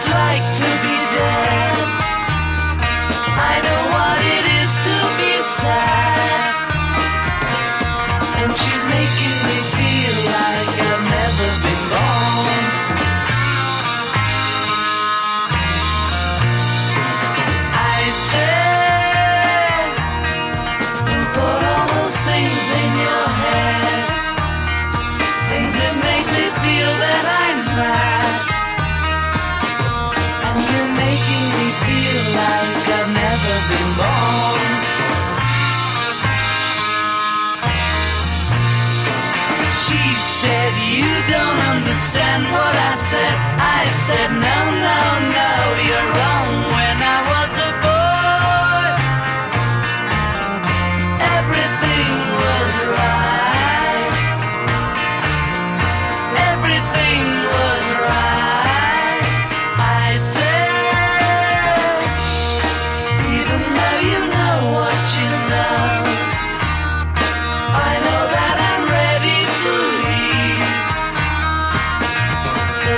it's like to be dead. I know what it is to be sad. And she's making me feel like said you don't understand why.